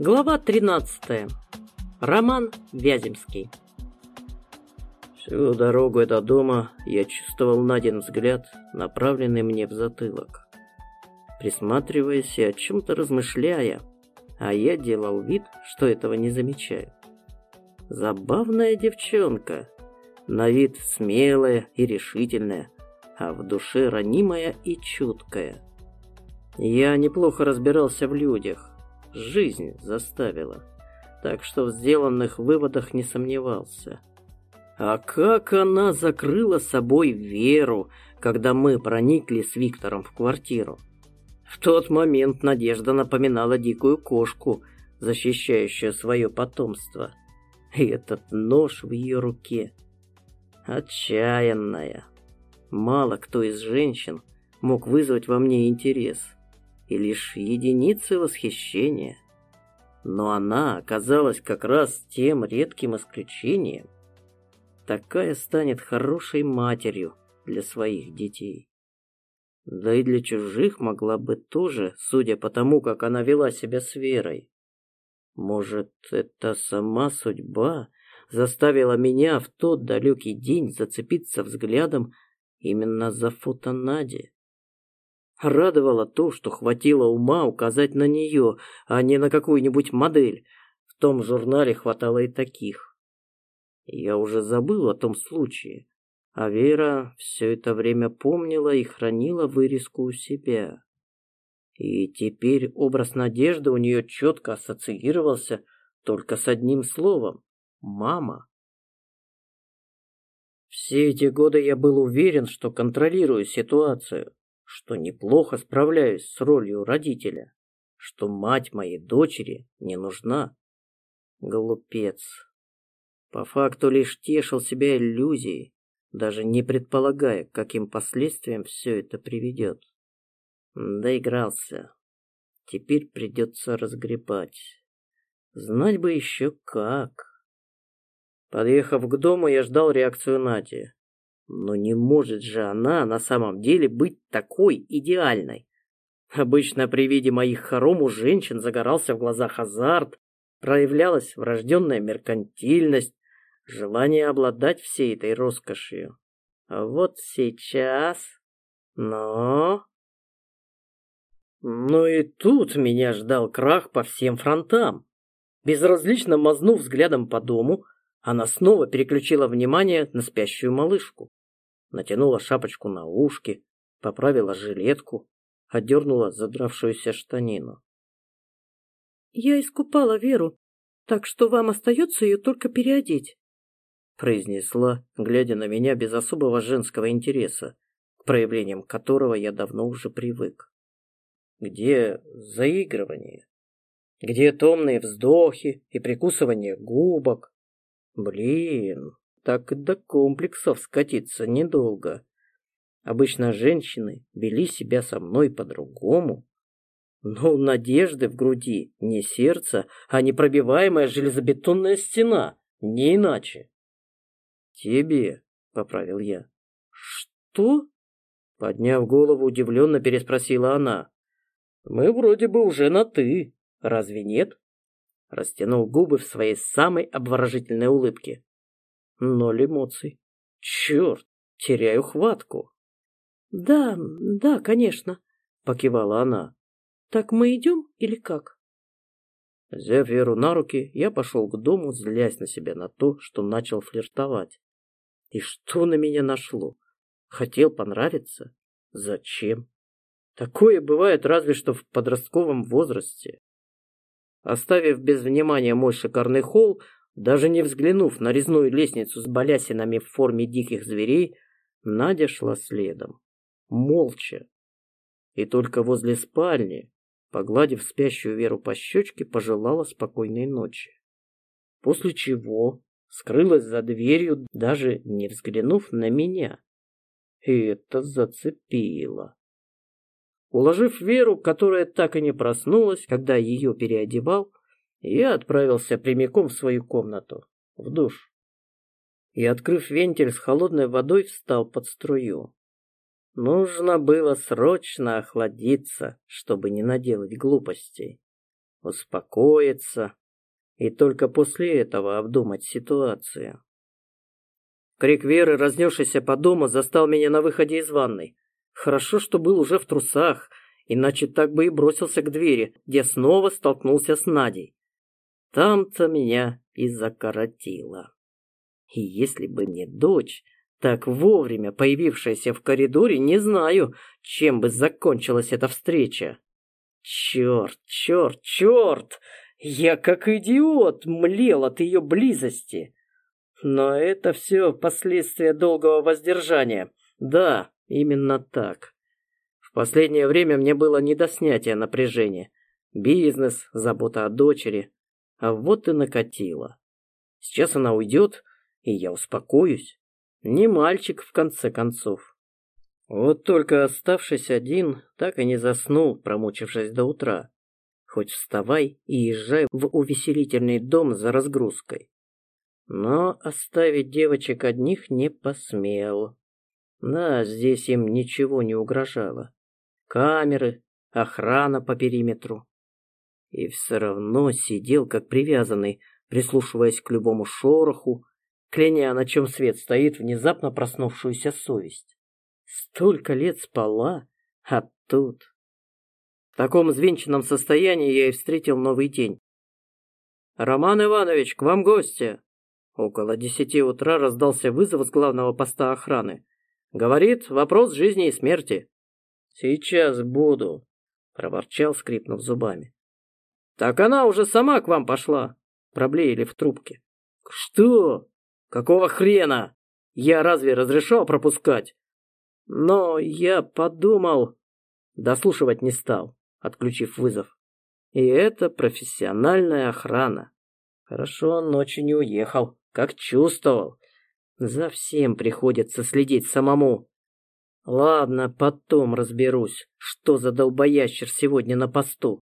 Глава 13. Роман Вяземский. Всю дорогу до дома я чувствовал Надин взгляд, направленный мне в затылок. Присматриваясь и о чем-то размышляя, а я делал вид, что этого не замечаю. Забавная девчонка, на вид смелая и решительная, а в душе ранимая и чуткая. Я неплохо разбирался в людях, жизнь заставила, так что в сделанных выводах не сомневался. А как она закрыла собой Веру, когда мы проникли с Виктором в квартиру? В тот момент Надежда напоминала дикую кошку, защищающую свое потомство. И этот нож в ее руке. Отчаянная. Мало кто из женщин мог вызвать во мне интерес. И лишь единицы восхищения. Но она оказалась как раз тем редким исключением. Такая станет хорошей матерью для своих детей. Да и для чужих могла бы тоже, судя по тому, как она вела себя с Верой. Может, это сама судьба заставила меня в тот далекий день зацепиться взглядом именно за фото Нади? Радовало то, что хватило ума указать на нее, а не на какую-нибудь модель. В том журнале хватало и таких. Я уже забыл о том случае, а Вера все это время помнила и хранила вырезку у себя. И теперь образ надежды у нее четко ассоциировался только с одним словом — «мама». Все эти годы я был уверен, что контролирую ситуацию, что неплохо справляюсь с ролью родителя, что мать моей дочери не нужна. Глупец. По факту лишь тешил себя иллюзией, даже не предполагая, каким последствиям все это приведет. Доигрался. Теперь придется разгребать. Знать бы еще как. Подъехав к дому, я ждал реакцию Нади. Но не может же она на самом деле быть такой идеальной. Обычно при виде моих хором у женщин загорался в глазах азарт, проявлялась врожденная меркантильность, желание обладать всей этой роскошью. А вот сейчас... Но... Но и тут меня ждал крах по всем фронтам. Безразлично мазнув взглядом по дому, она снова переключила внимание на спящую малышку. Натянула шапочку на ушки, поправила жилетку, отдернула задравшуюся штанину. «Я искупала Веру, так что вам остается ее только переодеть» произнесла, глядя на меня без особого женского интереса, к проявлениям которого я давно уже привык. Где заигрывание? Где томные вздохи и прикусывание губок? Блин, так до комплексов скатиться недолго. Обычно женщины вели себя со мной по-другому. Но у надежды в груди не сердце, а непробиваемая железобетонная стена, не иначе. «Тебе», — поправил я. «Что?» Подняв голову, удивленно переспросила она. «Мы вроде бы уже на «ты», разве нет?» Растянул губы в своей самой обворожительной улыбке. Ноль эмоций. Черт, теряю хватку. «Да, да, конечно», — покивала она. «Так мы идем или как?» Взяв Веру на руки, я пошел к дому, злясь на себя на то, что начал флиртовать. И что на меня нашло? Хотел понравиться? Зачем? Такое бывает разве что в подростковом возрасте. Оставив без внимания мой шикарный холл, даже не взглянув на резную лестницу с балясинами в форме диких зверей, Надя шла следом. Молча. И только возле спальни, погладив спящую Веру по щечке, пожелала спокойной ночи. После чего скрылась за дверью, даже не взглянув на меня. И это зацепило. Уложив Веру, которая так и не проснулась, когда ее переодевал, я отправился прямиком в свою комнату, в душ. И, открыв вентиль с холодной водой, встал под струю. Нужно было срочно охладиться, чтобы не наделать глупостей. успокоиться и только после этого обдумать ситуацию. Крик Веры, разнесшийся по дому, застал меня на выходе из ванной. Хорошо, что был уже в трусах, иначе так бы и бросился к двери, где снова столкнулся с Надей. Там-то меня и закоротило. И если бы не дочь, так вовремя появившаяся в коридоре, не знаю, чем бы закончилась эта встреча. Черт, черт, черт! Я как идиот млел от ее близости. Но это все последствия долгого воздержания. Да, именно так. В последнее время мне было не до снятия напряжения. Бизнес, забота о дочери. А вот и накатило. Сейчас она уйдет, и я успокоюсь. Не мальчик, в конце концов. Вот только оставшись один, так и не заснул, промучившись до утра. Хоть вставай и езжай в увеселительный дом за разгрузкой. Но оставить девочек одних не посмел. Да, здесь им ничего не угрожало. Камеры, охрана по периметру. И все равно сидел как привязанный, прислушиваясь к любому шороху, кляня, на чем свет стоит внезапно проснувшуюся совесть. Столько лет спала, а тут... В таком звенчанном состоянии я и встретил новый день. «Роман Иванович, к вам гости!» Около десяти утра раздался вызов с главного поста охраны. «Говорит, вопрос жизни и смерти». «Сейчас буду», — проворчал, скрипнув зубами. «Так она уже сама к вам пошла», — проблеяли в трубке. «Что? Какого хрена? Я разве разрешал пропускать?» «Но я подумал...» Дослушивать не стал, отключив вызов. «И это профессиональная охрана. Хорошо, он ночью не уехал как чувствовал. За всем приходится следить самому. Ладно, потом разберусь, что за долбоящер сегодня на посту.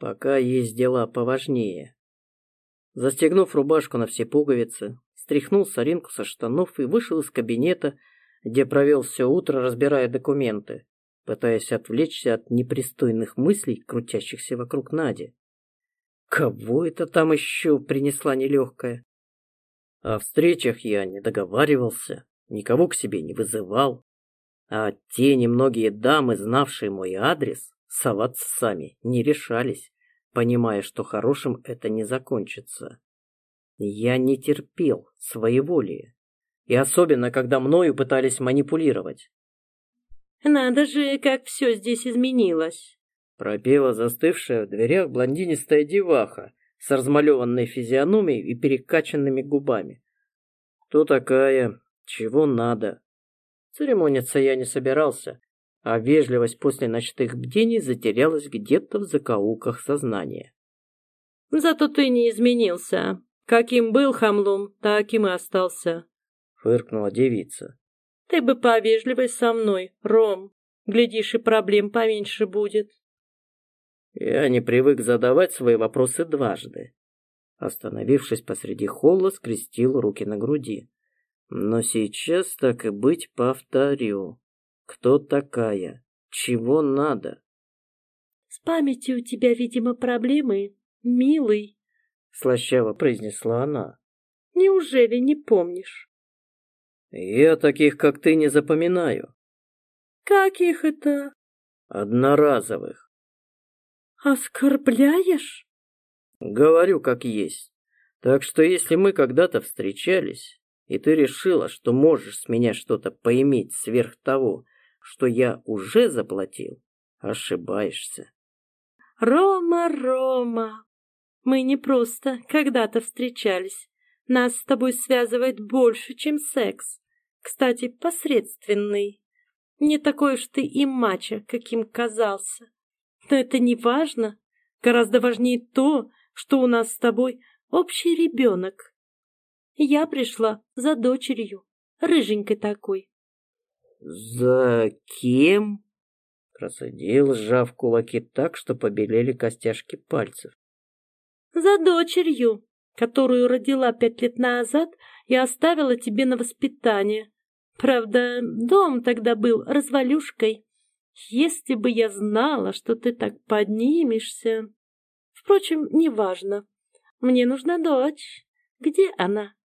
Пока есть дела поважнее. Застегнув рубашку на все пуговицы, стряхнул соринку со штанов и вышел из кабинета, где провел все утро, разбирая документы, пытаясь отвлечься от непристойных мыслей, крутящихся вокруг Нади. Кого это там еще принесла нелегкая? О встречах я не договаривался, никого к себе не вызывал. А те немногие дамы, знавшие мой адрес, соваться сами не решались, понимая, что хорошим это не закончится. Я не терпел своеволия, и особенно, когда мною пытались манипулировать. «Надо же, как все здесь изменилось!» пропела застывшая в дверях блондинистая деваха, с размалеванной физиономией и перекачанными губами. Кто такая? Чего надо? Церемониться я не собирался, а вежливость после ночных бдений затерялась где-то в закоулках сознания. «Зато ты не изменился. Каким был хамлом, таким и остался», — фыркнула девица. «Ты бы повежливой со мной, Ром. Глядишь, и проблем поменьше будет». Я не привык задавать свои вопросы дважды. Остановившись посреди холла, скрестил руки на груди. Но сейчас, так и быть, повторю. Кто такая? Чего надо? С памятью у тебя, видимо, проблемы, милый, слащаво произнесла она. Неужели не помнишь? Я таких, как ты, не запоминаю. Каких это? Одноразовых. «Оскорбляешь?» «Говорю, как есть. Так что если мы когда-то встречались, и ты решила, что можешь с меня что-то поиметь сверх того, что я уже заплатил, ошибаешься». «Рома, Рома, мы не просто когда-то встречались. Нас с тобой связывает больше, чем секс. Кстати, посредственный. Не такой уж ты и мачо, каким казался. Но это не важно. Гораздо важнее то, что у нас с тобой общий ребенок. Я пришла за дочерью, рыженькой такой. «За кем?» Просадил, сжав кулаки так, что побелели костяшки пальцев. «За дочерью, которую родила пять лет назад и оставила тебе на воспитание. Правда, дом тогда был развалюшкой, если бы я знала, что ты так поднимешься... Впрочем, неважно. Мне нужна дочь. Где она?